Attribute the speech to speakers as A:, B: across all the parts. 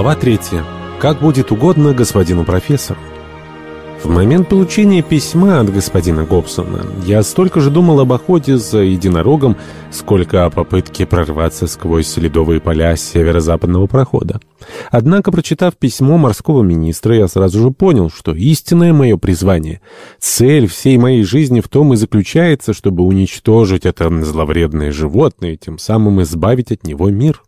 A: Глава 3. Как будет угодно господину профессору. В момент получения письма от господина Гобсона я столько же думал об охоте за единорогом, сколько о попытке прорваться сквозь ледовые поля северо-западного прохода. Однако, прочитав письмо морского министра, я сразу же понял, что истинное мое призвание, цель всей моей жизни в том и заключается, чтобы уничтожить это зловредное животное и тем самым избавить от него мир.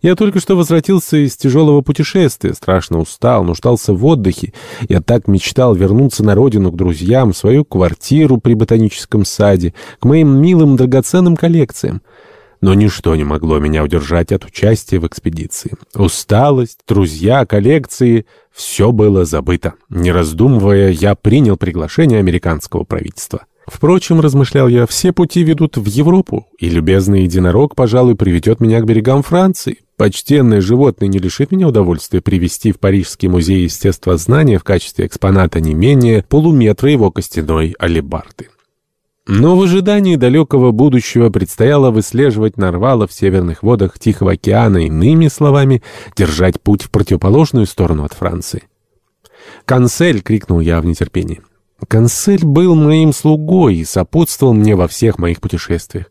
A: Я только что возвратился из тяжелого путешествия, страшно устал, нуждался в отдыхе. Я так мечтал вернуться на родину к друзьям, в свою квартиру при ботаническом саде, к моим милым драгоценным коллекциям. Но ничто не могло меня удержать от участия в экспедиции. Усталость, друзья, коллекции — все было забыто. Не раздумывая, я принял приглашение американского правительства. Впрочем, размышлял я, все пути ведут в Европу, и любезный единорог, пожалуй, приведет меня к берегам Франции. Почтенное животное не лишит меня удовольствия привести в Парижский музей естествознания в качестве экспоната не менее полуметра его костяной алебарды. Но в ожидании далекого будущего предстояло выслеживать нарвала в северных водах Тихого океана, иными словами, держать путь в противоположную сторону от Франции. «Канцель!» — крикнул я в нетерпении. Консель был моим слугой и сопутствовал мне во всех моих путешествиях.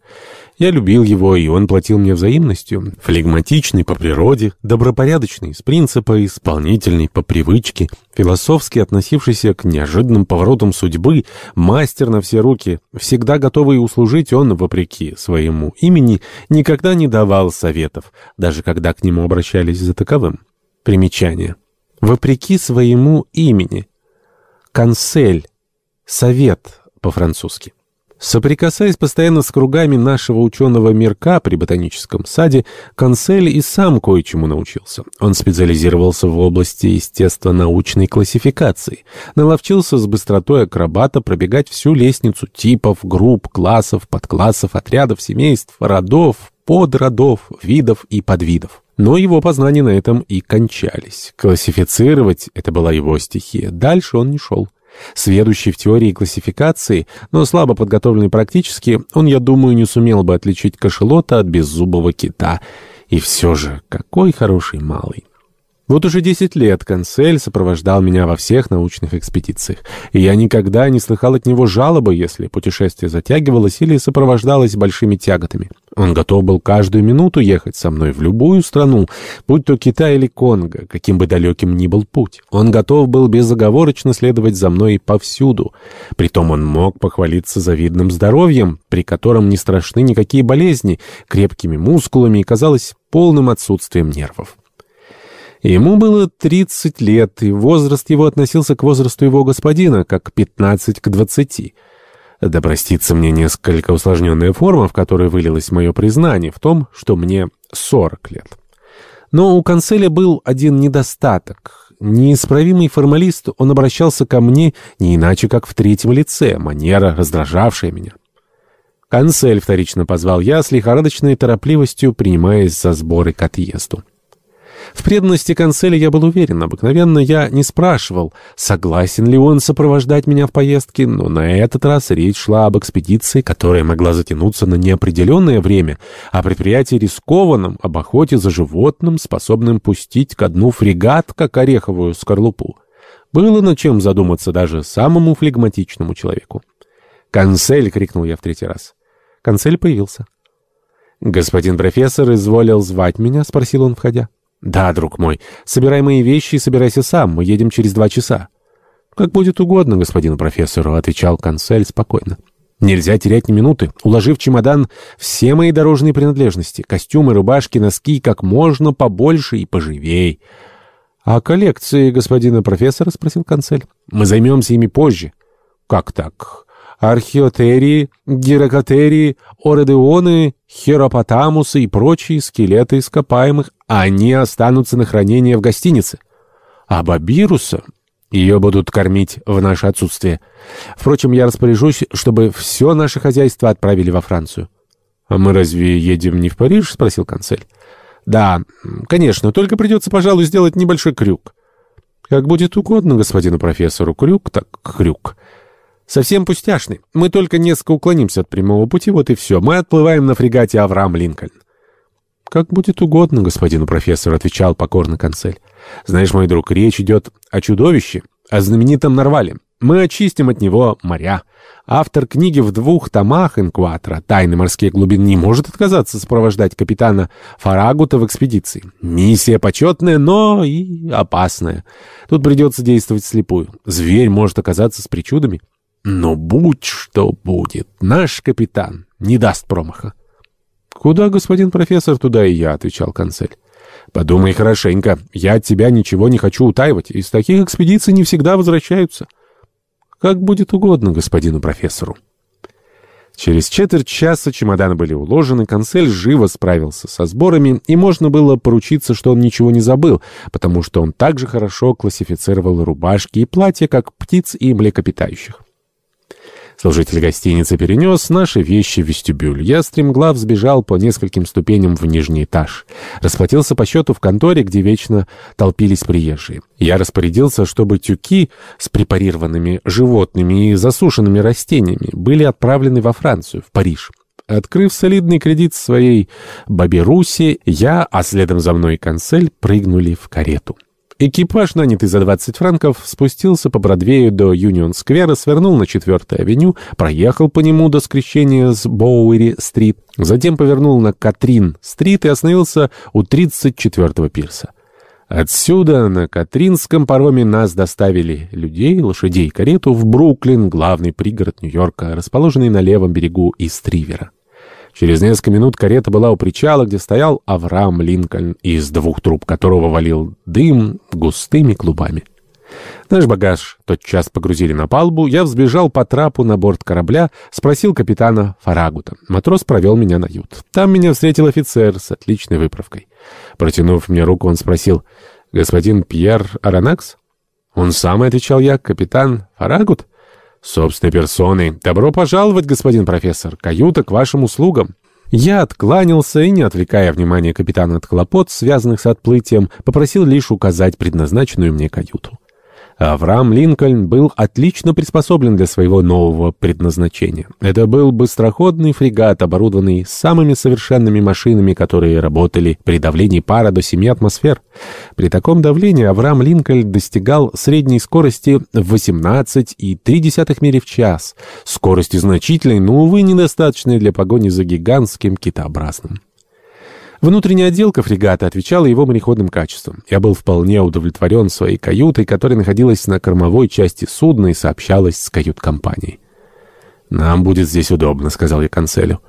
A: Я любил его, и он платил мне взаимностью. Флегматичный по природе, добропорядочный с принципа, исполнительный по привычке, философски относившийся к неожиданным поворотам судьбы, мастер на все руки, всегда готовый услужить он, вопреки своему имени, никогда не давал советов, даже когда к нему обращались за таковым. Примечание. Вопреки своему имени. Консель Совет по-французски. Соприкасаясь постоянно с кругами нашего ученого мирка при ботаническом саде, Консель и сам кое-чему научился. Он специализировался в области естественно-научной классификации, наловчился с быстротой акробата пробегать всю лестницу типов, групп, классов, подклассов, отрядов, семейств, родов, подродов, видов и подвидов. Но его познания на этом и кончались. Классифицировать — это была его стихия. Дальше он не шел. Сведущий в теории классификации, но слабо подготовленный практически, он, я думаю, не сумел бы отличить кашелота от беззубого кита. И все же, какой хороший малый. Вот уже десять лет Консель сопровождал меня во всех научных экспедициях, и я никогда не слыхал от него жалобы, если путешествие затягивалось или сопровождалось большими тяготами. Он готов был каждую минуту ехать со мной в любую страну, будь то Китай или Конго, каким бы далеким ни был путь. Он готов был безоговорочно следовать за мной повсюду. Притом он мог похвалиться завидным здоровьем, при котором не страшны никакие болезни, крепкими мускулами и, казалось, полным отсутствием нервов. Ему было 30 лет, и возраст его относился к возрасту его господина, как 15 к 20. Да простится мне несколько усложненная форма, в которой вылилось мое признание в том, что мне 40 лет. Но у канцеля был один недостаток. Неисправимый формалист, он обращался ко мне не иначе, как в третьем лице, манера, раздражавшая меня. Канцель вторично позвал я с лихорадочной торопливостью, принимаясь за сборы к отъезду. В преданности канцеля я был уверен. Обыкновенно я не спрашивал, согласен ли он сопровождать меня в поездке, но на этот раз речь шла об экспедиции, которая могла затянуться на неопределенное время, о предприятии рискованном, об охоте за животным, способным пустить ко дну фрегат, как ореховую скорлупу. Было над чем задуматься даже самому флегматичному человеку. «Канцель!» — крикнул я в третий раз. Канцель появился. «Господин профессор изволил звать меня?» — спросил он, входя. «Да, друг мой. Собирай мои вещи и собирайся сам. Мы едем через два часа». «Как будет угодно, господину профессору», — отвечал консель спокойно. «Нельзя терять ни минуты. Уложив в чемодан все мои дорожные принадлежности, костюмы, рубашки, носки, как можно побольше и поживей». «А коллекции господина профессора?» — спросил консель. «Мы займемся ими позже». «Как так?» Археотерии, гирокотерии, ородеоны, хиропотамусы и прочие скелеты ископаемых, они останутся на хранение в гостинице. А Бабируса ее будут кормить в наше отсутствие. Впрочем, я распоряжусь, чтобы все наше хозяйство отправили во Францию. — А мы разве едем не в Париж? — спросил консель. — Да, конечно, только придется, пожалуй, сделать небольшой крюк. — Как будет угодно господину профессору. Крюк так крюк. Совсем пустяшный. Мы только несколько уклонимся от прямого пути, вот и все. Мы отплываем на фрегате Авраам Линкольн. «Как будет угодно, господину профессору», — отвечал покорно консель. «Знаешь, мой друг, речь идет о чудовище, о знаменитом Нарвале. Мы очистим от него моря. Автор книги в двух томах «Инкватора. Тайны морских глубин» не может отказаться сопровождать капитана Фарагута в экспедиции. Миссия почетная, но и опасная. Тут придется действовать слепую. Зверь может оказаться с причудами. Но будь что будет, наш капитан не даст промаха. «Куда, господин профессор, туда и я», — отвечал консель. «Подумай хорошенько. Я от тебя ничего не хочу утаивать. Из таких экспедиций не всегда возвращаются». «Как будет угодно господину профессору». Через четверть часа чемоданы были уложены, консель живо справился со сборами, и можно было поручиться, что он ничего не забыл, потому что он также хорошо классифицировал рубашки и платья, как птиц и млекопитающих. Служитель гостиницы перенес наши вещи в вестибюль. Я стремглав сбежал по нескольким ступеням в нижний этаж. Расплатился по счету в конторе, где вечно толпились приезжие. Я распорядился, чтобы тюки с препарированными животными и засушенными растениями были отправлены во Францию, в Париж. Открыв солидный кредит своей Баберусе, я, а следом за мной консель, прыгнули в карету. Экипаж, нанятый за 20 франков, спустился по Бродвею до Юнион-сквера, свернул на 4-й авеню, проехал по нему до скрещения с Боуэри-стрит, затем повернул на Катрин-стрит и остановился у 34-го пирса. Отсюда на Катринском пароме нас доставили людей, лошадей и карету в Бруклин, главный пригород Нью-Йорка, расположенный на левом берегу Истривера. Через несколько минут карета была у причала, где стоял Авраам Линкольн, из двух труб которого валил дым густыми клубами. Наш багаж тотчас погрузили на палубу, я взбежал по трапу на борт корабля, спросил капитана Фарагута. Матрос провел меня на ют. Там меня встретил офицер с отличной выправкой. Протянув мне руку, он спросил, «Господин Пьер Аранакс?» «Он самый», — отвечал я, — «капитан Фарагут?» «Собственной персоной. Добро пожаловать, господин профессор. Каюта к вашим услугам». Я откланялся и, не отвлекая внимание капитана от хлопот, связанных с отплытием, попросил лишь указать предназначенную мне каюту. Авраам Линкольн был отлично приспособлен для своего нового предназначения. Это был быстроходный фрегат, оборудованный самыми совершенными машинами, которые работали при давлении пара до 7 атмосфер. При таком давлении Авраам Линкольн достигал средней скорости в 18,3 мили в час. Скорости значительной, но, увы, недостаточной для погони за гигантским китообразным. Внутренняя отделка фрегата отвечала его мореходным качествам. Я был вполне удовлетворен своей каютой, которая находилась на кормовой части судна и сообщалась с кают-компанией. «Нам будет здесь удобно», — сказал я канцелю.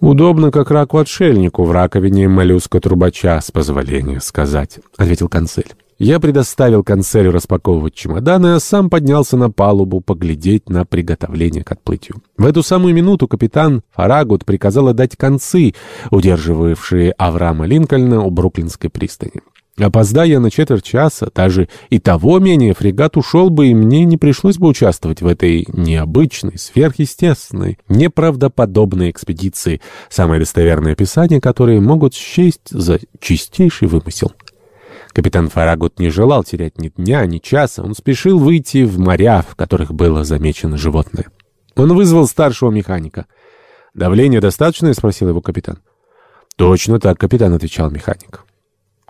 A: «Удобно, как раку-отшельнику в раковине моллюска-трубача, с позволения сказать», — ответил канцель. Я предоставил канцелю распаковывать чемоданы, а сам поднялся на палубу поглядеть на приготовление к отплытию. В эту самую минуту капитан Фарагут приказал отдать концы, удерживавшие Авраама Линкольна у Бруклинской пристани. Опоздая на четверть часа, даже и того менее, фрегат ушел бы, и мне не пришлось бы участвовать в этой необычной, сверхъестественной, неправдоподобной экспедиции, самое достоверное описание которой могут счесть за чистейший вымысел. Капитан Фарагут не желал терять ни дня, ни часа. Он спешил выйти в моря, в которых было замечено животное. Он вызвал старшего механика. «Давление достаточное?» — спросил его капитан. «Точно так, капитан», — отвечал механик.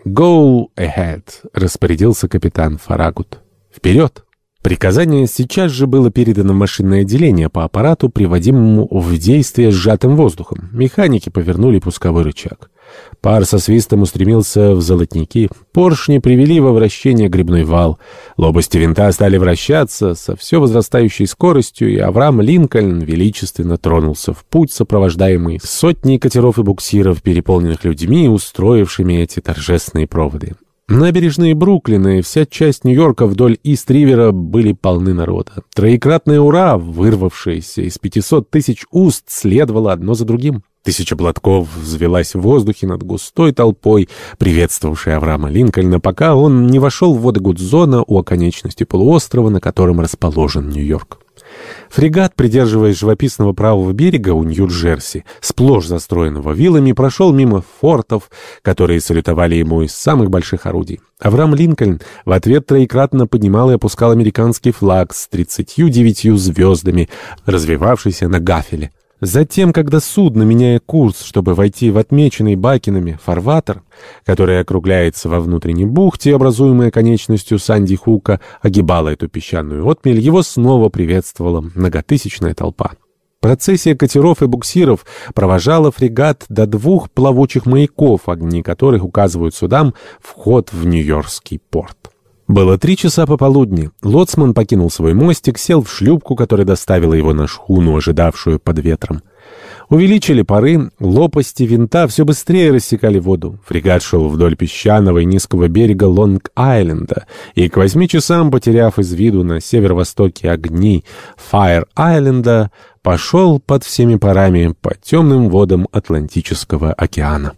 A: «Go ahead», — распорядился капитан Фарагут. «Вперед!» Приказание сейчас же было передано в машинное отделение по аппарату, приводимому в действие сжатым воздухом. Механики повернули пусковой рычаг. Пар со свистом устремился в золотники. Поршни привели во вращение грибной вал. Лопасти винта стали вращаться со все возрастающей скоростью, и Авраам Линкольн величественно тронулся в путь, сопровождаемый сотней катеров и буксиров, переполненных людьми, устроившими эти торжественные проводы. Набережные Бруклина и вся часть Нью-Йорка вдоль Ист-Ривера были полны народа. Троекратное «Ура», вырвавшееся из 500 тысяч уст, следовало одно за другим. Тысяча платков взвелась в воздухе над густой толпой, приветствовавшей Авраама Линкольна, пока он не вошел в воды Гудзона у оконечности полуострова, на котором расположен Нью-Йорк. Фрегат, придерживаясь живописного правого берега у Нью-Джерси, сплошь застроенного виллами, прошел мимо фортов, которые салютовали ему из самых больших орудий. Авраам Линкольн в ответ троекратно поднимал и опускал американский флаг с 39 звездами, развивавшийся на гафеле. Затем, когда судно, меняя курс, чтобы войти в отмеченный Бакинами фарватер, который округляется во внутренней бухте, образуемой конечностью Санди Хука, огибала эту песчаную отмель, его снова приветствовала многотысячная толпа. Процессия катеров и буксиров провожала фрегат до двух плавучих маяков, огни которых указывают судам вход в Нью-Йоркский порт. Было три часа пополудни. Лоцман покинул свой мостик, сел в шлюпку, которая доставила его на шхуну, ожидавшую под ветром. Увеличили пары, лопасти винта все быстрее рассекали воду. Фрегат шел вдоль песчаного и низкого берега Лонг-Айленда, и к восьми часам, потеряв из виду на северо-востоке огни Файр-Айленда, пошел под всеми парами по темным водам Атлантического океана.